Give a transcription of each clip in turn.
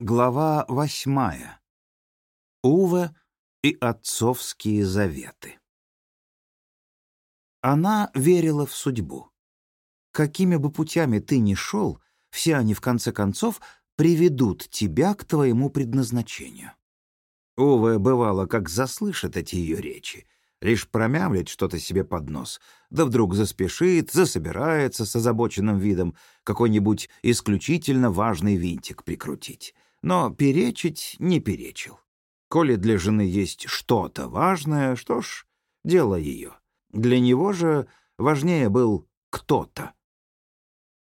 Глава восьмая. Уве и отцовские заветы. Она верила в судьбу. Какими бы путями ты ни шел, все они, в конце концов, приведут тебя к твоему предназначению. Уве бывало, как заслышит эти ее речи, лишь промямлит что-то себе под нос, да вдруг заспешит, засобирается с озабоченным видом какой-нибудь исключительно важный винтик прикрутить — но перечить не перечил. Коли для жены есть что-то важное, что ж, дело ее. Для него же важнее был кто-то.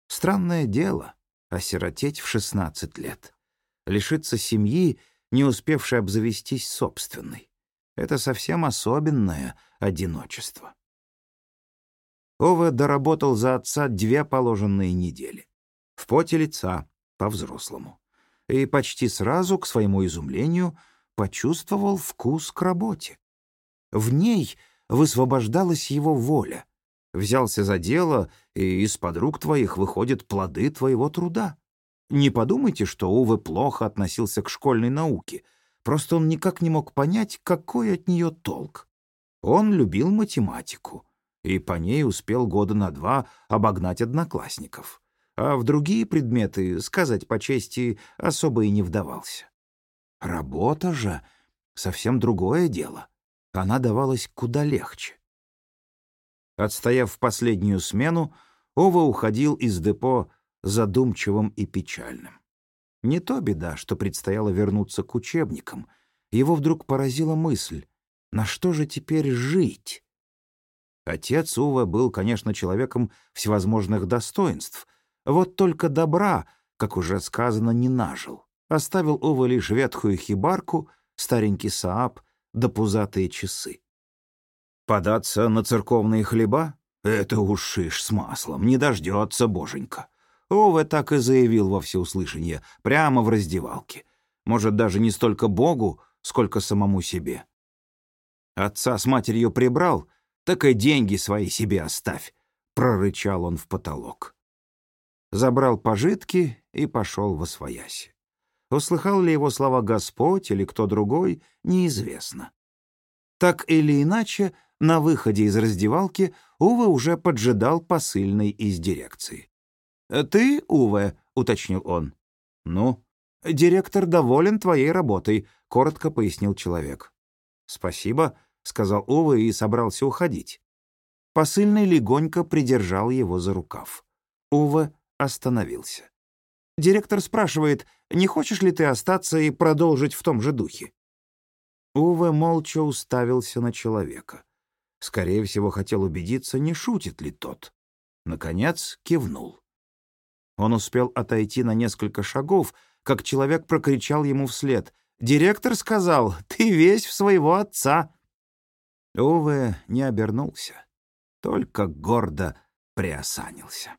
Странное дело — осиротеть в 16 лет. Лишиться семьи, не успевшей обзавестись собственной. Это совсем особенное одиночество. Ова доработал за отца две положенные недели. В поте лица, по-взрослому и почти сразу, к своему изумлению, почувствовал вкус к работе. В ней высвобождалась его воля. Взялся за дело, и из-под рук твоих выходят плоды твоего труда. Не подумайте, что Уве плохо относился к школьной науке, просто он никак не мог понять, какой от нее толк. Он любил математику, и по ней успел года на два обогнать одноклассников а в другие предметы, сказать по чести, особо и не вдавался. Работа же — совсем другое дело. Она давалась куда легче. Отстояв последнюю смену, Ова уходил из депо задумчивым и печальным. Не то беда, что предстояло вернуться к учебникам. Его вдруг поразила мысль, на что же теперь жить? Отец Ува был, конечно, человеком всевозможных достоинств — вот только добра, как уже сказано, не нажил. Оставил Ова лишь ветхую хибарку, старенький Сааб да пузатые часы. Податься на церковные хлеба? Это уж шиш с маслом, не дождется, боженька. Ова так и заявил во всеуслышание, прямо в раздевалке. Может, даже не столько Богу, сколько самому себе. Отца с матерью прибрал, так и деньги свои себе оставь, — прорычал он в потолок забрал пожитки и пошел во свояси. Услыхал ли его слова Господь или кто другой, неизвестно. Так или иначе, на выходе из раздевалки Уве уже поджидал посыльный из дирекции. «Ты, Уве?» — уточнил он. «Ну?» «Директор доволен твоей работой», — коротко пояснил человек. «Спасибо», — сказал Уве и собрался уходить. Посыльный легонько придержал его за рукав. Уве остановился. Директор спрашивает, не хочешь ли ты остаться и продолжить в том же духе? Уве молча уставился на человека. Скорее всего, хотел убедиться, не шутит ли тот. Наконец кивнул. Он успел отойти на несколько шагов, как человек прокричал ему вслед. «Директор сказал, ты весь в своего отца!» Уве не обернулся, только гордо приосанился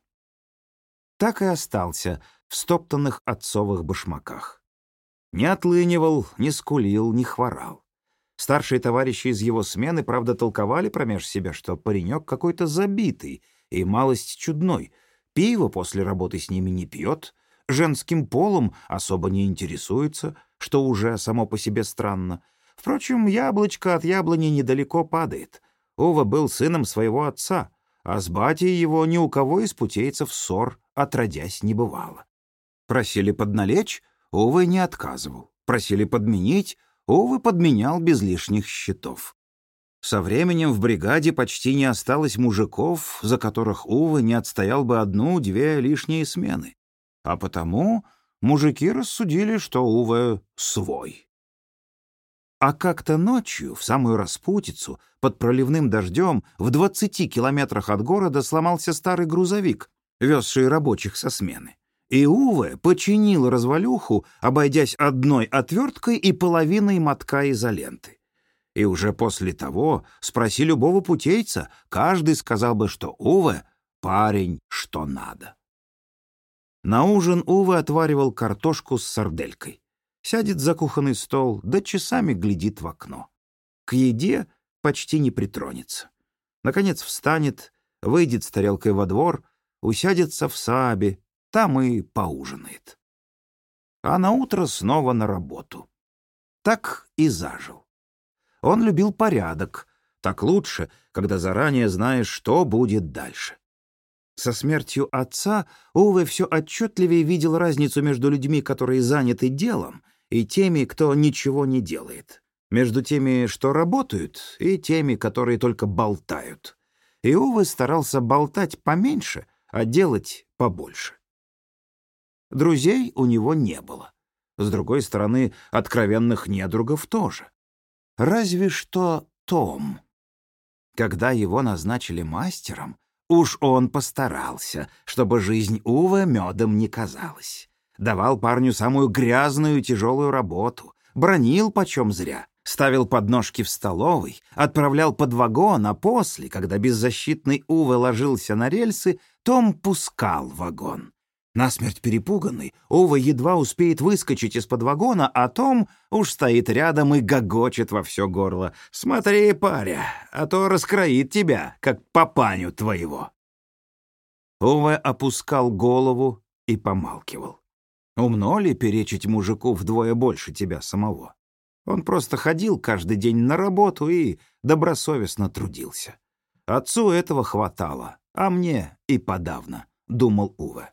так и остался в стоптанных отцовых башмаках. Не отлынивал, не скулил, не хворал. Старшие товарищи из его смены, правда, толковали промеж себя, что паренек какой-то забитый и малость чудной. Пиво после работы с ними не пьет, женским полом особо не интересуется, что уже само по себе странно. Впрочем, яблочко от яблони недалеко падает. Ова был сыном своего отца, а с батей его ни у кого из путейцев ссор отродясь не бывало. Просили подналечь, увы, не отказывал. Просили подменить, увы, подменял без лишних счетов. Со временем в бригаде почти не осталось мужиков, за которых, увы, не отстоял бы одну-две лишние смены. А потому мужики рассудили, что, увы, свой. А как-то ночью, в самую распутицу, под проливным дождем, в двадцати километрах от города сломался старый грузовик, везший рабочих со смены. И Уве починил развалюху, обойдясь одной отверткой и половиной мотка изоленты. И уже после того спроси любого путейца, каждый сказал бы, что Уве — парень, что надо. На ужин Уве отваривал картошку с сарделькой. Сядет за кухонный стол, да часами глядит в окно. К еде почти не притронется. Наконец встанет, выйдет с тарелкой во двор — усядется в сабе, там и поужинает. а на утро снова на работу. Так и зажил. Он любил порядок, так лучше, когда заранее знаешь, что будет дальше. Со смертью отца Уве все отчетливее видел разницу между людьми, которые заняты делом, и теми, кто ничего не делает. Между теми, что работают, и теми, которые только болтают. И Уве старался болтать поменьше, а делать побольше. Друзей у него не было. С другой стороны, откровенных недругов тоже. Разве что Том. Когда его назначили мастером, Уж он постарался, чтобы жизнь Уве медом не казалась. Давал парню самую грязную и тяжелую работу, бронил почем зря, ставил подножки в столовой, отправлял под вагон, а после, когда беззащитный Уве ложился на рельсы, Том пускал вагон. Насмерть перепуганный, Ова едва успеет выскочить из-под вагона, а Том уж стоит рядом и гогочет во все горло. «Смотри, паря, а то раскроит тебя, как папаню твоего». Ова опускал голову и помалкивал. Умно ли перечить мужику вдвое больше тебя самого? Он просто ходил каждый день на работу и добросовестно трудился. Отцу этого хватало, а мне и подавно, — думал Уве.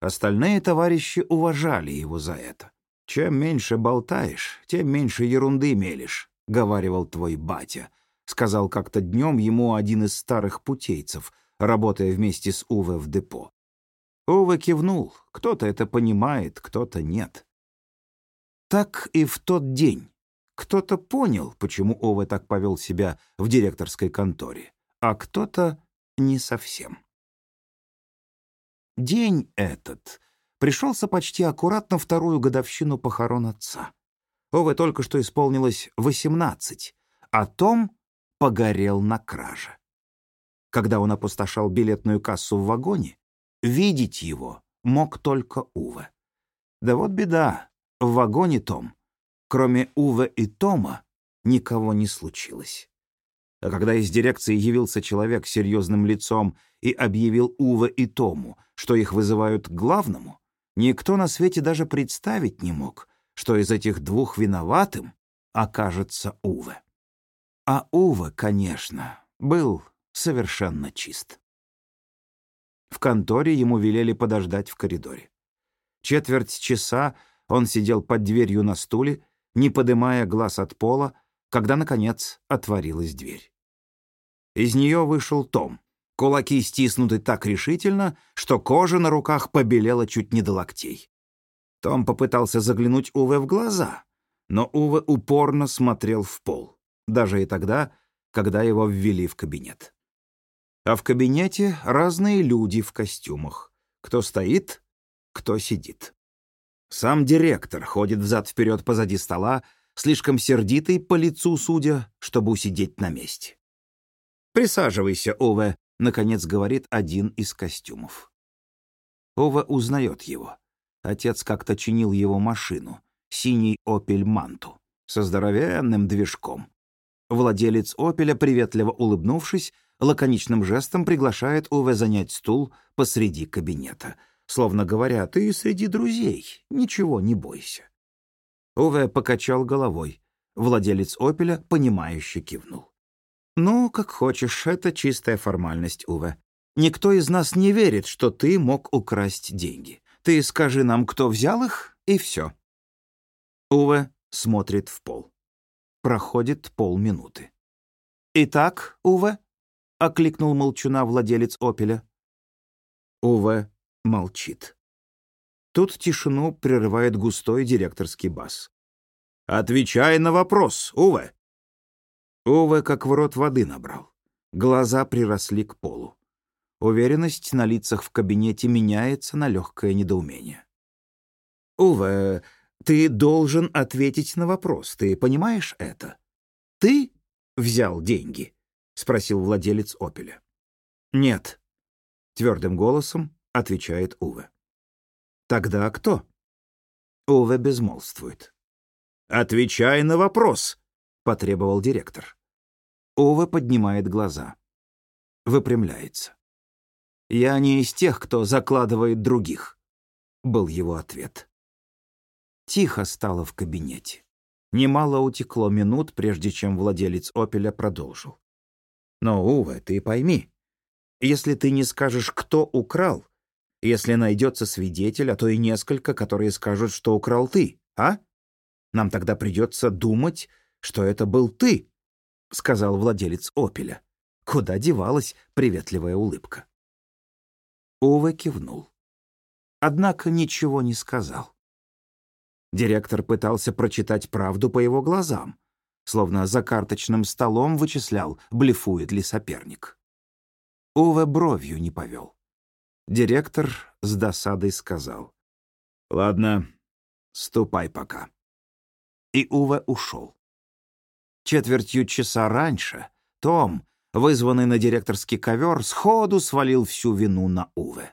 Остальные товарищи уважали его за это. «Чем меньше болтаешь, тем меньше ерунды мелешь», — говаривал твой батя, — сказал как-то днем ему один из старых путейцев, работая вместе с Уве в депо. Уве кивнул, кто-то это понимает, кто-то нет. Так и в тот день. Кто-то понял, почему Уве так повел себя в директорской конторе, а кто-то не совсем. День этот пришелся почти аккуратно вторую годовщину похорон отца. Ове только что исполнилось восемнадцать, а Том погорел на краже. Когда он опустошал билетную кассу в вагоне, видеть его мог только Уве. Да вот беда, в вагоне Том, кроме Уве и Тома, никого не случилось. А когда из дирекции явился человек с серьезным лицом и объявил Уве и Тому, что их вызывают к главному, никто на свете даже представить не мог, что из этих двух виноватым окажется Уве. А Уве, конечно, был совершенно чист. В конторе ему велели подождать в коридоре. Четверть часа он сидел под дверью на стуле, не подымая глаз от пола, когда, наконец, отворилась дверь. Из нее вышел Том. Кулаки стиснуты так решительно, что кожа на руках побелела чуть не до локтей. Том попытался заглянуть Уве в глаза, но Уве упорно смотрел в пол, даже и тогда, когда его ввели в кабинет. А в кабинете разные люди в костюмах. Кто стоит, кто сидит. Сам директор ходит взад-вперед позади стола, слишком сердитый по лицу судя, чтобы усидеть на месте. «Присаживайся, Уве», — наконец говорит один из костюмов. Ова узнает его. Отец как-то чинил его машину, синий «Опель Манту», со здоровенным движком. Владелец «Опеля», приветливо улыбнувшись, лаконичным жестом приглашает Уве занять стул посреди кабинета, словно говоря, «Ты среди друзей, ничего не бойся». Уве покачал головой. Владелец «Опеля» понимающе кивнул. «Ну, как хочешь, это чистая формальность, Уве. Никто из нас не верит, что ты мог украсть деньги. Ты скажи нам, кто взял их, и все». Уве смотрит в пол. Проходит полминуты. «Итак, Уве?» — окликнул молчуна владелец «Опеля». Уве молчит. Тут тишину прерывает густой директорский бас. «Отвечай на вопрос, Уве!» Уве как в рот воды набрал. Глаза приросли к полу. Уверенность на лицах в кабинете меняется на легкое недоумение. «Уве, ты должен ответить на вопрос. Ты понимаешь это? Ты взял деньги?» — спросил владелец «Опеля». «Нет», — твердым голосом отвечает Уве. «Тогда кто?» Уве безмолвствует. «Отвечай на вопрос», — потребовал директор. Ова поднимает глаза. Выпрямляется. «Я не из тех, кто закладывает других», — был его ответ. Тихо стало в кабинете. Немало утекло минут, прежде чем владелец «Опеля» продолжил. «Но, Уве, ты пойми, если ты не скажешь, кто украл, если найдется свидетель, а то и несколько, которые скажут, что украл ты, а? Нам тогда придется думать, что это был ты», — сказал владелец «Опеля». Куда девалась приветливая улыбка? Уве кивнул. Однако ничего не сказал. Директор пытался прочитать правду по его глазам, словно за карточным столом вычислял, блефует ли соперник. Уве бровью не повел. Директор с досадой сказал. «Ладно, ступай пока». И Уве ушел. Четвертью часа раньше Том, вызванный на директорский ковер, сходу свалил всю вину на Уве.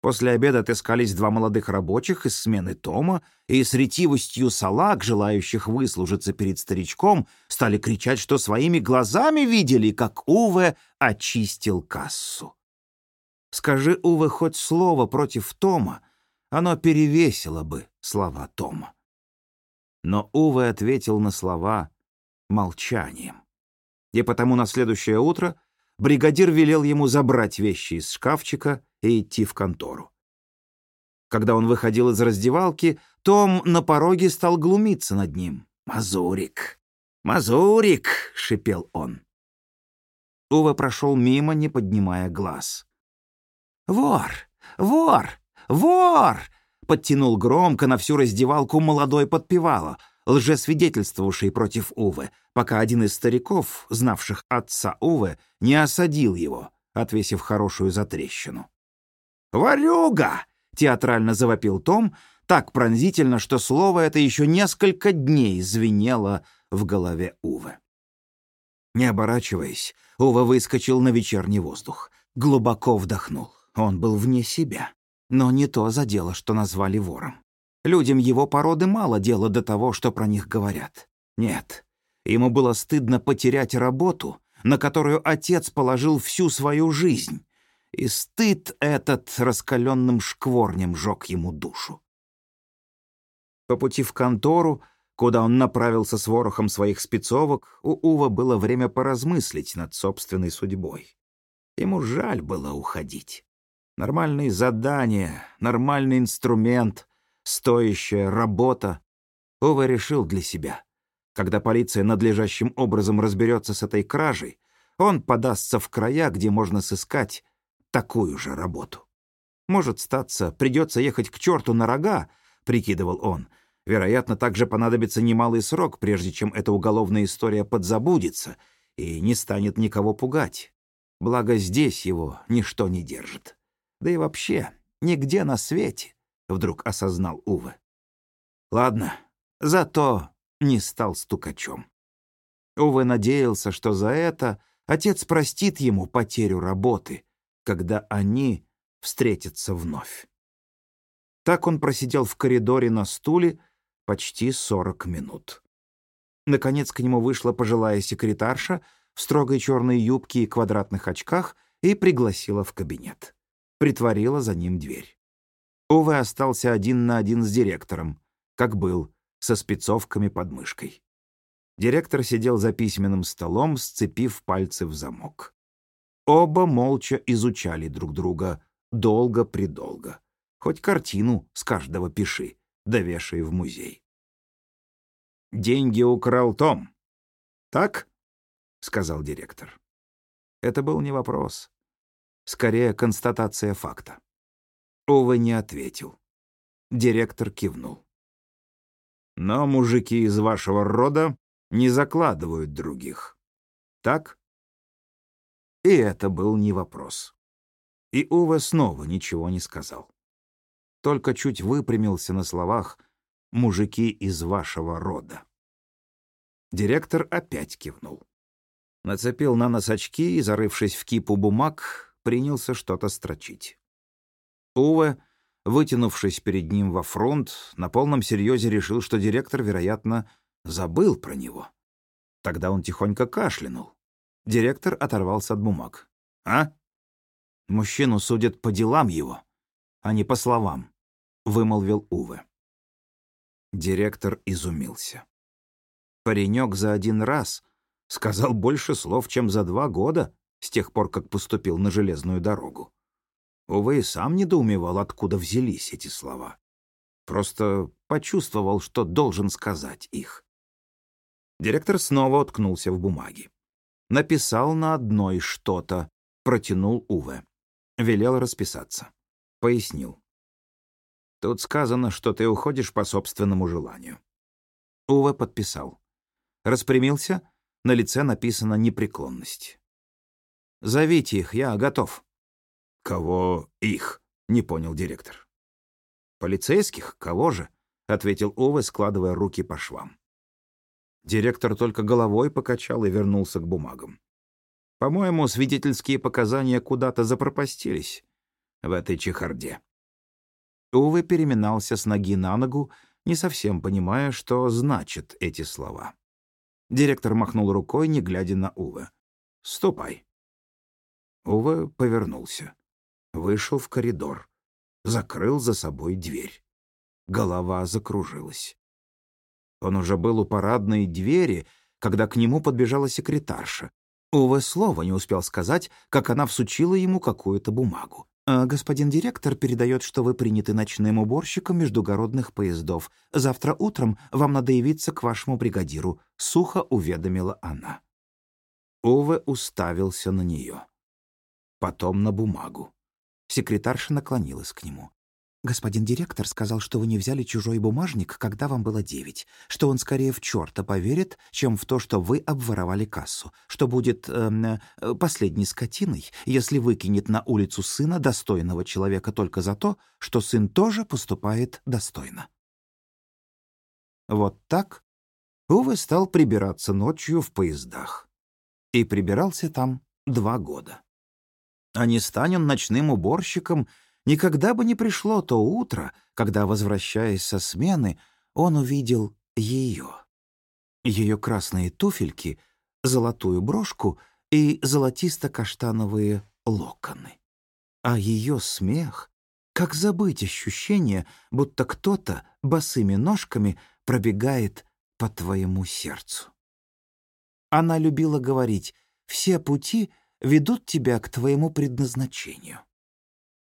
После обеда отыскались два молодых рабочих из смены Тома, и с ретивостью салаг, желающих выслужиться перед старичком, стали кричать, что своими глазами видели, как Уве очистил кассу. Скажи Уве хоть слово против Тома, оно перевесило бы слова Тома. Но Уве ответил на слова молчанием. И потому на следующее утро бригадир велел ему забрать вещи из шкафчика и идти в контору. Когда он выходил из раздевалки, Том на пороге стал глумиться над ним. «Мазурик! Мазурик!» — шипел он. Ува прошел мимо, не поднимая глаз. «Вор! Вор! Вор!» — подтянул громко на всю раздевалку молодой подпевала, лжесвидетельствовавший против Увы, пока один из стариков, знавших отца Увы, не осадил его, отвесив хорошую затрещину. «Ворюга!» — театрально завопил Том, так пронзительно, что слово это еще несколько дней звенело в голове Увы. Не оборачиваясь, Ува выскочил на вечерний воздух. Глубоко вдохнул. Он был вне себя. Но не то за дело, что назвали вором. Людям его породы мало дела до того, что про них говорят. Нет, ему было стыдно потерять работу, на которую отец положил всю свою жизнь, и стыд этот раскаленным шкворнем жег ему душу. По пути в контору, куда он направился с ворохом своих спецовок, у Ува было время поразмыслить над собственной судьбой. Ему жаль было уходить. Нормальные задания, нормальный инструмент, стоящая работа. Ува решил для себя. Когда полиция надлежащим образом разберется с этой кражей, он подастся в края, где можно сыскать такую же работу. Может, статься, придется ехать к черту на рога, прикидывал он. Вероятно, также понадобится немалый срок, прежде чем эта уголовная история подзабудется и не станет никого пугать. Благо здесь его ничто не держит. Да и вообще, нигде на свете, вдруг осознал Уве. Ладно, зато не стал стукачом. Уве надеялся, что за это отец простит ему потерю работы, когда они встретятся вновь. Так он просидел в коридоре на стуле почти сорок минут. Наконец к нему вышла пожилая секретарша в строгой черной юбке и квадратных очках и пригласила в кабинет. Притворила за ним дверь. Уве остался один на один с директором, как был, со спецовками под мышкой. Директор сидел за письменным столом, сцепив пальцы в замок. Оба молча изучали друг друга, долго-предолго. Хоть картину с каждого пиши, довешай в музей. «Деньги украл Том. Так?» — сказал директор. Это был не вопрос. Скорее, констатация факта. Ова не ответил. Директор кивнул. «Но мужики из вашего рода не закладывают других. Так?» И это был не вопрос. И Ува снова ничего не сказал. Только чуть выпрямился на словах «мужики из вашего рода». Директор опять кивнул. Нацепил на нос очки и, зарывшись в кипу бумаг, принялся что-то строчить. Уве, вытянувшись перед ним во фронт, на полном серьезе решил, что директор, вероятно, забыл про него. Тогда он тихонько кашлянул. Директор оторвался от бумаг. «А? Мужчину судят по делам его, а не по словам», — вымолвил Уве. Директор изумился. Паренек за один раз сказал больше слов, чем за два года с тех пор, как поступил на железную дорогу. Увы, и сам недоумевал, откуда взялись эти слова. Просто почувствовал, что должен сказать их. Директор снова уткнулся в бумаги. Написал на одной что-то, протянул Уве. Велел расписаться. Пояснил. Тут сказано, что ты уходишь по собственному желанию. Уве подписал. Распрямился, на лице написано непреклонность. «Зовите их, я готов». «Кого их?» — не понял директор. «Полицейских? Кого же?» — ответил Уве, складывая руки по швам. Директор только головой покачал и вернулся к бумагам. «По-моему, свидетельские показания куда-то запропастились в этой чехарде». Увы переминался с ноги на ногу, не совсем понимая, что значат эти слова. Директор махнул рукой, не глядя на Уве. «Ступай». Уве повернулся. Вышел в коридор. Закрыл за собой дверь. Голова закружилась. Он уже был у парадной двери, когда к нему подбежала секретарша. Уве слова не успел сказать, как она всучила ему какую-то бумагу. «А, «Господин директор передает, что вы приняты ночным уборщиком междугородных поездов. Завтра утром вам надо явиться к вашему бригадиру», — сухо уведомила она. Уве уставился на нее. Потом на бумагу. Секретарша наклонилась к нему. «Господин директор сказал, что вы не взяли чужой бумажник, когда вам было девять, что он скорее в черта поверит, чем в то, что вы обворовали кассу, что будет эм, э, последней скотиной, если выкинет на улицу сына достойного человека только за то, что сын тоже поступает достойно». Вот так Уве стал прибираться ночью в поездах. И прибирался там два года. А не стань он ночным уборщиком — Никогда бы не пришло то утро, когда, возвращаясь со смены, он увидел ее. Ее красные туфельки, золотую брошку и золотисто-каштановые локоны. А ее смех — как забыть ощущение, будто кто-то босыми ножками пробегает по твоему сердцу. Она любила говорить «все пути ведут тебя к твоему предназначению».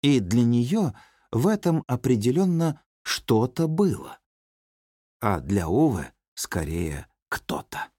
И для нее в этом определенно что-то было. А для Увы скорее кто-то.